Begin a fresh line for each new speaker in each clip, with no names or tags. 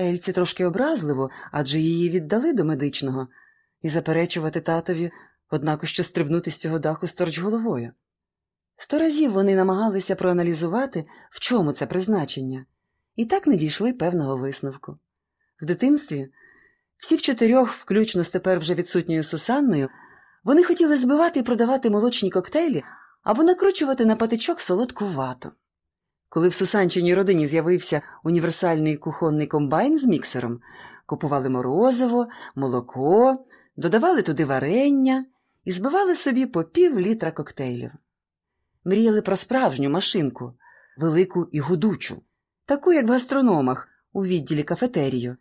Ельці трошки образливо, адже її віддали до медичного, і заперечувати татові, однако що стрибнути з цього даху сторч головою. Сто разів вони намагалися проаналізувати, в чому це призначення, і так не дійшли певного висновку. В дитинстві всі в чотирьох, включно з тепер вже відсутньою Сусанною, вони хотіли збивати і продавати молочні коктейлі або накручувати на патичок солодку вату. Коли в Сусанчиній родині з'явився універсальний кухонний комбайн з міксером, купували морозиво, молоко, додавали туди варення і збивали собі по пів літра коктейлів. Мріяли про справжню машинку, велику і гудучу, таку, як в гастрономах у відділі кафетерію.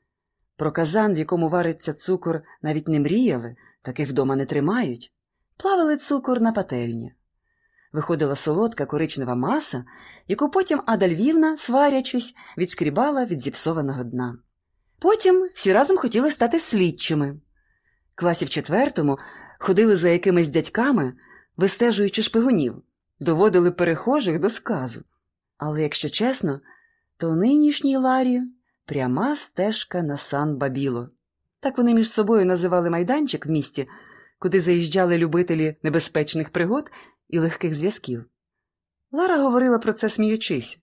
Про казан, в якому вариться цукор, навіть не мріяли, таких вдома не тримають. Плавали цукор на пательні. Виходила солодка коричнева маса, яку потім Ада Львівна, сварячись, відшкрібала від зіпсованого дна. Потім всі разом хотіли стати слідчими. Класів четвертому ходили за якимись дядьками, вистежуючи шпигунів, доводили перехожих до сказу. Але, якщо чесно, то нинішній Ларі пряма стежка на сан Бабіло. Так вони між собою називали майданчик в місті, куди заїжджали любителі небезпечних пригод і легких зв'язків. Лара говорила про це сміючись,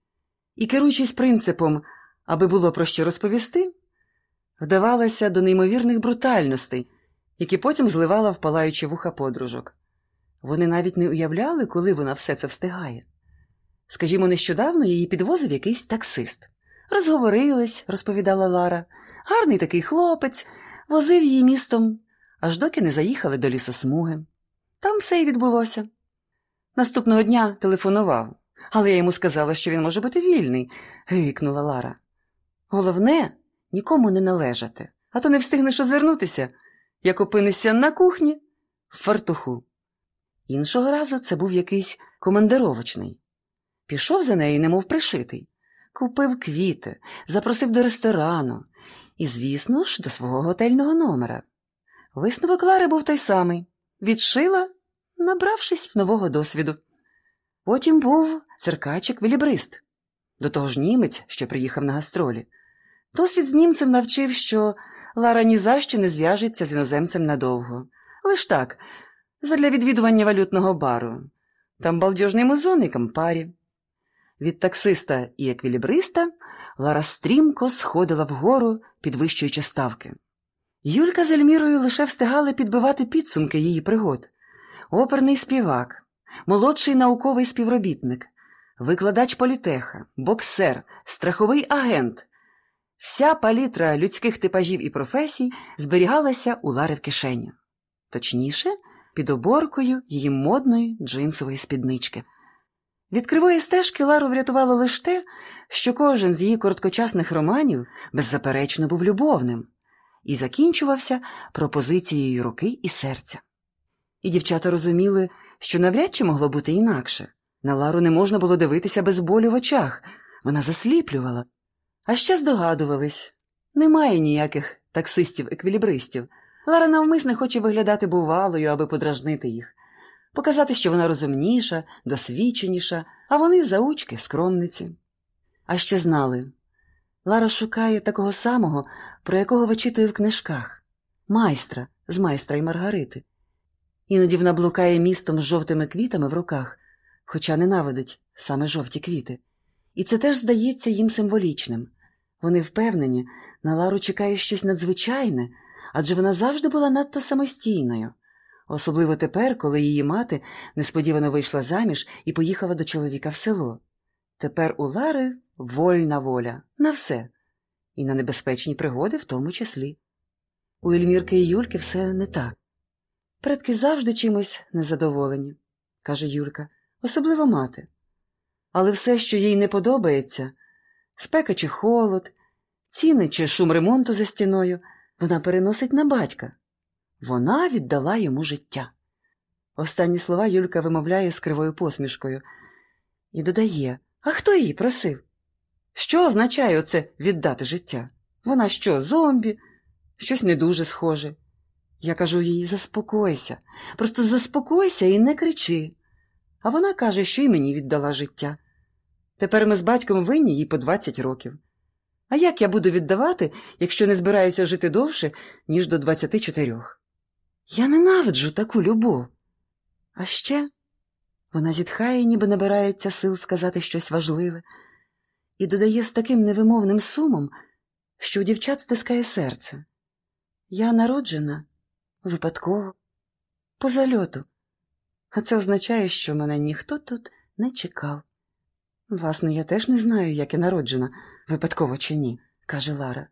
і, керуючись принципом, аби було про що розповісти, вдавалася до неймовірних брутальностей, які потім зливала в палаючі вуха подружок. Вони навіть не уявляли, коли вона все це встигає. Скажімо, нещодавно її підвозив якийсь таксист. Розговорились, розповідала Лара. Гарний такий хлопець, возив її містом, аж доки не заїхали до лісосмуги. Там все і відбулося. Наступного дня телефонував, але я йому сказала, що він може бути вільний, гикнула Лара. Головне нікому не належати, а то не встигнеш озирнутися, як опинишся на кухні в фартуху. Іншого разу це був якийсь командировочний. Пішов за нею, немов пришитий, купив квіти, запросив до ресторану і, звісно ж, до свого готельного номера. Висновок Лари був той самий відшила, набравшись нового досвіду. Потім був циркачик Вілібрист, до того ж німець, що приїхав на гастролі. Досвід з німцем навчив, що Лара ні за що не зв'яжеться з іноземцем надовго. Лиш так, задля відвідування валютного бару. Там балдежний музон і кампарі. Від таксиста і еквілібриста Лара стрімко сходила вгору, підвищуючи ставки. Юлька з Ельмірою лише встигали підбивати підсумки її пригод. Оперний співак, молодший науковий співробітник, викладач політеха, боксер, страховий агент. Вся палітра людських типажів і професій зберігалася у Лари в кишені. Точніше, під оборкою її модної джинсової спіднички. Від кривої стежки Лару врятувало лише те, що кожен з її короткочасних романів беззаперечно був любовним і закінчувався пропозицією руки і серця. І дівчата розуміли, що навряд чи могло бути інакше. На Лару не можна було дивитися без болю в очах, вона засліплювала. А ще здогадувались немає ніяких таксистів-еквілібристів. Лара навмисне хоче виглядати бувалою, аби подражнити їх, показати, що вона розумніша, досвідченіша, а вони заучки, скромниці. А ще знали Лара шукає такого самого, про якого вичитує в книжках майстра з майстра й Маргарити. Іноді вона блукає містом з жовтими квітами в руках, хоча ненавидить саме жовті квіти. І це теж здається їм символічним. Вони впевнені, на Лару чекає щось надзвичайне, адже вона завжди була надто самостійною, особливо тепер, коли її мати несподівано вийшла заміж і поїхала до чоловіка в село. Тепер у Лари вольна воля на все, і на небезпечні пригоди в тому числі. У Ельмірки і Юльки все не так. Предки завжди чимось незадоволені, каже Юлька, особливо мати. Але все, що їй не подобається спека чи холод, ціни чи шум ремонту за стіною, вона переносить на батька. Вона віддала йому життя. Останні слова Юлька вимовляє з кривою посмішкою і додає А хто її просив? Що означає оце віддати життя? Вона що, зомбі? Щось не дуже схоже. Я кажу їй заспокойся, просто заспокойся і не кричи. А вона каже, що й мені віддала життя. Тепер ми з батьком винні їй по 20 років. А як я буду віддавати, якщо не збираюся жити довше, ніж до 24? Я ненавиджу таку любов. А ще вона зітхає, ніби набирається сил сказати щось важливе, і додає з таким невимовним сумом, що у дівчат стискає серце. Я народжена випадково, по зальоту, а це означає, що мене ніхто тут не чекав. Власне, я теж не знаю, як я народжена, випадково чи ні, каже Лара.